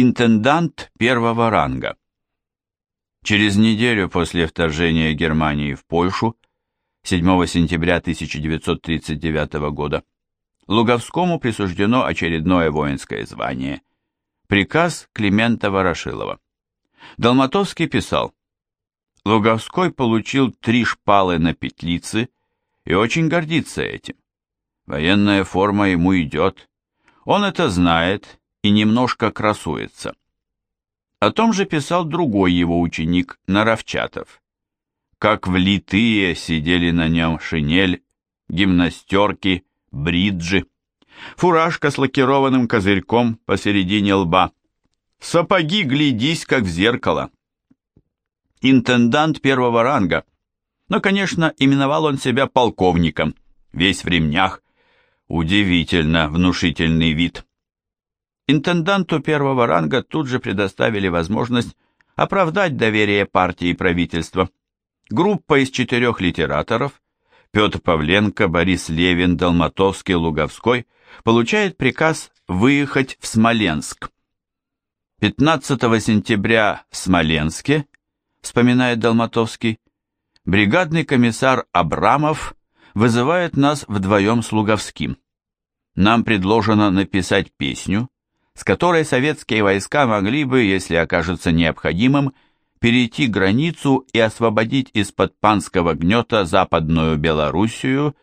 Интендант первого ранга. Через неделю после вторжения Германии в Польшу, 7 сентября 1939 года, Луговскому присуждено очередное воинское звание. Приказ Климента Ворошилова. Долматовский писал, Луговской получил три шпалы на петлице и очень гордится этим. Военная форма ему идет. Он это знает и немножко красуется. О том же писал другой его ученик, Наровчатов. Как влитые сидели на нем шинель, гимнастерки, бриджи, фуражка с лакированным козырьком посередине лба. Сапоги, глядись, как в зеркало. Интендант первого ранга. Но, конечно, именовал он себя полковником, весь в ремнях. Удивительно внушительный вид. Интенданту первого ранга тут же предоставили возможность оправдать доверие партии и правительства. Группа из четырех литераторов Петр Павленко, Борис Левин, Долматовский, Луговской получает приказ выехать в Смоленск. 15 сентября в Смоленске, вспоминает Долматовский, бригадный комиссар Абрамов вызывает нас вдвоем с Луговским. Нам предложено написать песню, с которой советские войска могли бы, если окажется необходимым, перейти границу и освободить из-под панского гнета Западную Белоруссию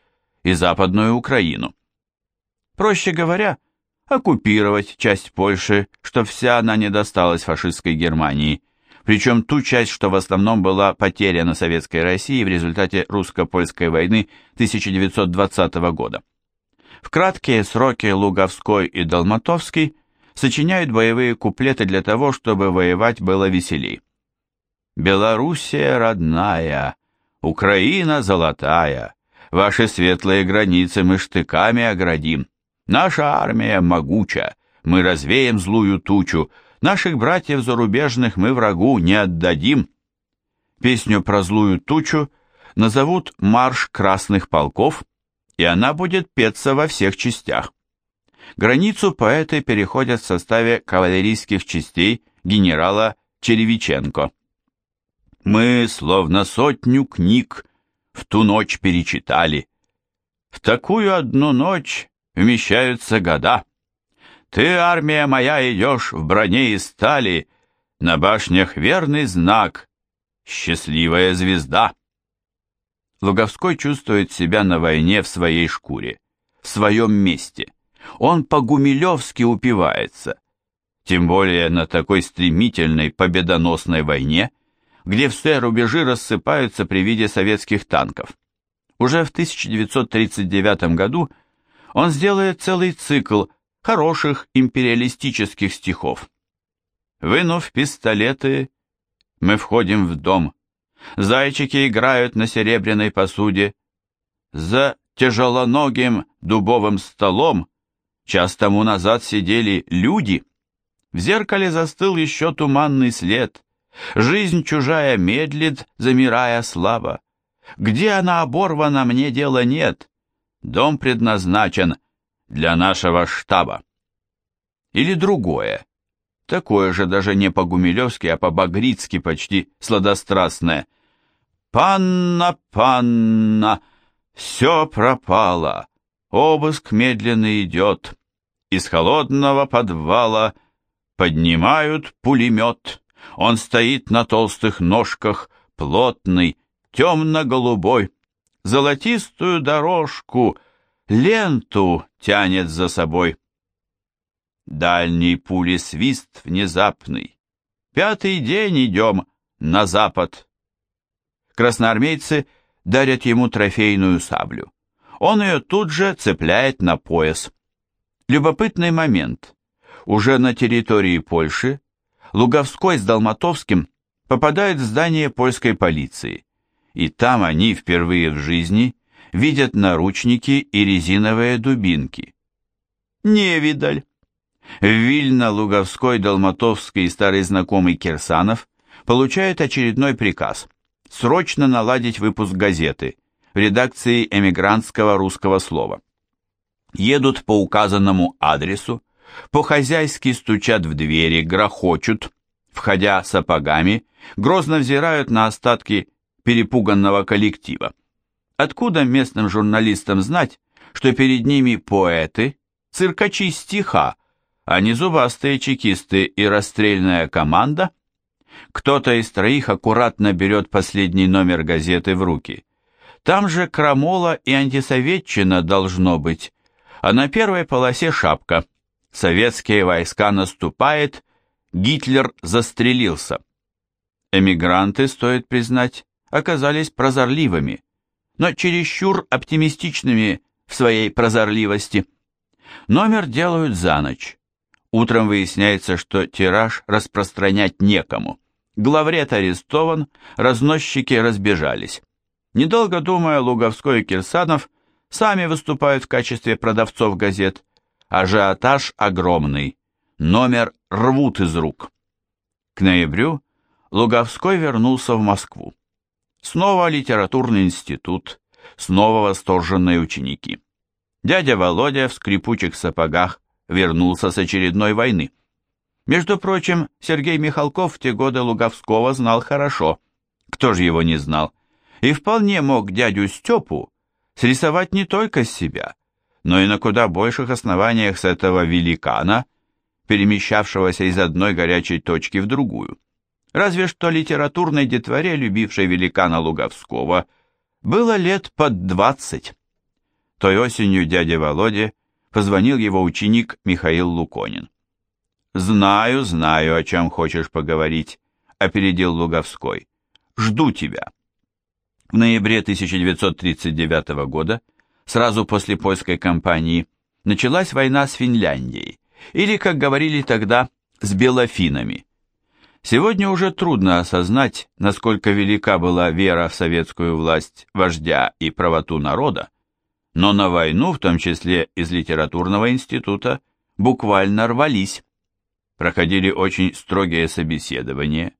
и Западную Украину. Проще говоря, оккупировать часть Польши, что вся она не досталась фашистской Германии, причем ту часть, что в основном была потеряна Советской России в результате русско-польской войны 1920 года. В краткие сроки Луговской и Долматовский сочиняют боевые куплеты для того, чтобы воевать было веселей. «Белоруссия родная, Украина золотая, ваши светлые границы мы штыками оградим. Наша армия могуча, мы развеем злую тучу, наших братьев зарубежных мы врагу не отдадим». Песню про злую тучу назовут «Марш красных полков», и она будет петься во всех частях. Границу поэты переходят в составе кавалерийских частей генерала Черевиченко. Мы, словно сотню книг, в ту ночь перечитали. В такую одну ночь вмещаются года. Ты, армия моя, идешь в броне и стали, на башнях верный знак, счастливая звезда. Луговской чувствует себя на войне в своей шкуре, в своем месте он по-гумилевски упивается, тем более на такой стремительной победоносной войне, где все рубежи рассыпаются при виде советских танков. Уже в 1939 году он сделает целый цикл хороших империалистических стихов. Вынув пистолеты, мы входим в дом. Зайчики играют на серебряной посуде. За тяжелоногим дубовым столом Час тому назад сидели люди. В зеркале застыл еще туманный след. Жизнь чужая медлит, замирая слава. Где она оборвана, мне дела нет. Дом предназначен для нашего штаба. Или другое. Такое же даже не по-гумилевски, а по-багрицки почти сладострастное. «Панна, панна, все пропало, Обыск медленно идет. Из холодного подвала поднимают пулемет. Он стоит на толстых ножках, плотный, темно-голубой. Золотистую дорожку, ленту тянет за собой. Дальний пули свист внезапный. Пятый день идем на запад. Красноармейцы дарят ему трофейную саблю он ее тут же цепляет на пояс. Любопытный момент. Уже на территории Польши Луговской с Долматовским попадают в здание польской полиции, и там они впервые в жизни видят наручники и резиновые дубинки. Невидаль. В Вильно Луговской, Долматовский и старый знакомый Кирсанов получают очередной приказ – срочно наладить выпуск газеты – редакции эмигрантского русского слова. Едут по указанному адресу, по-хозяйски стучат в двери, грохочут, входя сапогами, грозно взирают на остатки перепуганного коллектива. Откуда местным журналистам знать, что перед ними поэты, циркачи стиха, а не зубастые чекисты и расстрельная команда? Кто-то из троих аккуратно берет последний номер газеты в руки. Там же крамола и антисоветчина должно быть, а на первой полосе шапка. Советские войска наступает, Гитлер застрелился. Эмигранты, стоит признать, оказались прозорливыми, но чересчур оптимистичными в своей прозорливости. Номер делают за ночь. Утром выясняется, что тираж распространять некому. Главред арестован, разносчики разбежались. Недолго думая, Луговской и Кирсанов сами выступают в качестве продавцов газет. Ажиотаж огромный. Номер рвут из рук. К ноябрю Луговской вернулся в Москву. Снова литературный институт, снова восторженные ученики. Дядя Володя в скрипучих сапогах вернулся с очередной войны. Между прочим, Сергей Михалков в те годы Луговского знал хорошо. Кто же его не знал? И вполне мог дядю Степу срисовать не только себя, но и на куда больших основаниях с этого великана, перемещавшегося из одной горячей точки в другую. Разве что литературной детворе, любившей великана Луговского, было лет под двадцать. Той осенью дяде Володе позвонил его ученик Михаил Луконин. «Знаю, знаю, о чем хочешь поговорить», — опередил Луговской. «Жду тебя». В ноябре 1939 года, сразу после польской кампании, началась война с Финляндией, или, как говорили тогда, с белофинами. Сегодня уже трудно осознать, насколько велика была вера в советскую власть, вождя и правоту народа, но на войну, в том числе из литературного института, буквально рвались. Проходили очень строгие собеседования.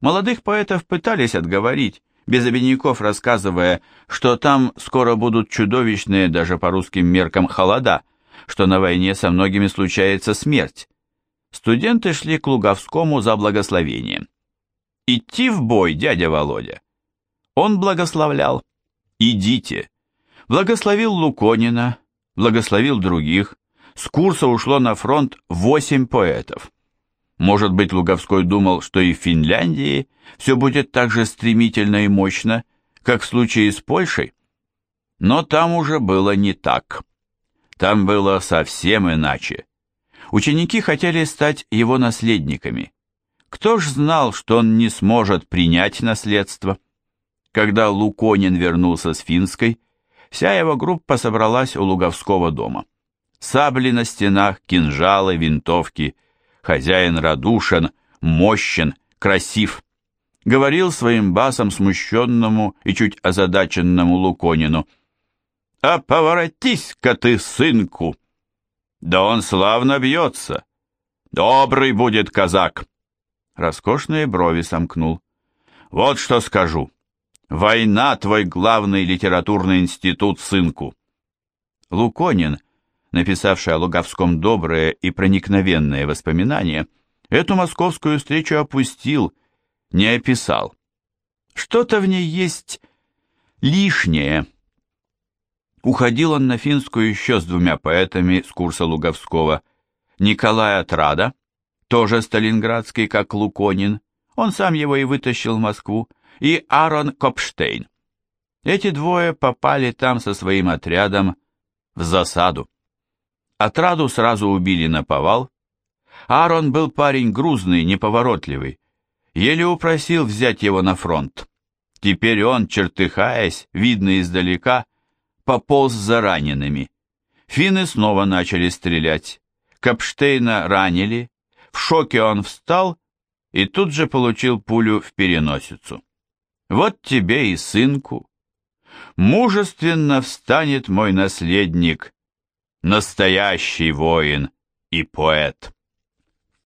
Молодых поэтов пытались отговорить, без обиняков рассказывая, что там скоро будут чудовищные даже по русским меркам холода, что на войне со многими случается смерть, студенты шли к Луговскому за благословением. «Идти в бой, дядя Володя!» Он благословлял. «Идите!» Благословил Луконина, благословил других. С курса ушло на фронт восемь поэтов. Может быть, Луговской думал, что и в Финляндии все будет так же стремительно и мощно, как в случае с Польшей? Но там уже было не так. Там было совсем иначе. Ученики хотели стать его наследниками. Кто ж знал, что он не сможет принять наследство? Когда Луконин вернулся с Финской, вся его группа собралась у Луговского дома. Сабли на стенах, кинжалы, винтовки. Хозяин радушен, мощен, красив. Говорил своим басом смущенному и чуть озадаченному Луконину. «А поворотись-ка ты, сынку!» Да он славно бьется. Добрый будет казак. Роскошные брови сомкнул. Вот что скажу. Война твой главный литературный институт, сынку. Луконин, написавший о Луговском добрые и проникновенные воспоминания, эту московскую встречу опустил, не описал. Что-то в ней есть лишнее, Уходил он на финскую еще с двумя поэтами с курса Луговского. Николай Отрада, тоже сталинградский, как Луконин, он сам его и вытащил в Москву, и Аарон Копштейн. Эти двое попали там со своим отрядом в засаду. Отраду сразу убили на повал. Аарон был парень грузный, неповоротливый. Еле упросил взять его на фронт. Теперь он, чертыхаясь, видно издалека, пополз за ранеными. Финны снова начали стрелять. Капштейна ранили. В шоке он встал и тут же получил пулю в переносицу. Вот тебе и сынку. Мужественно встанет мой наследник, настоящий воин и поэт.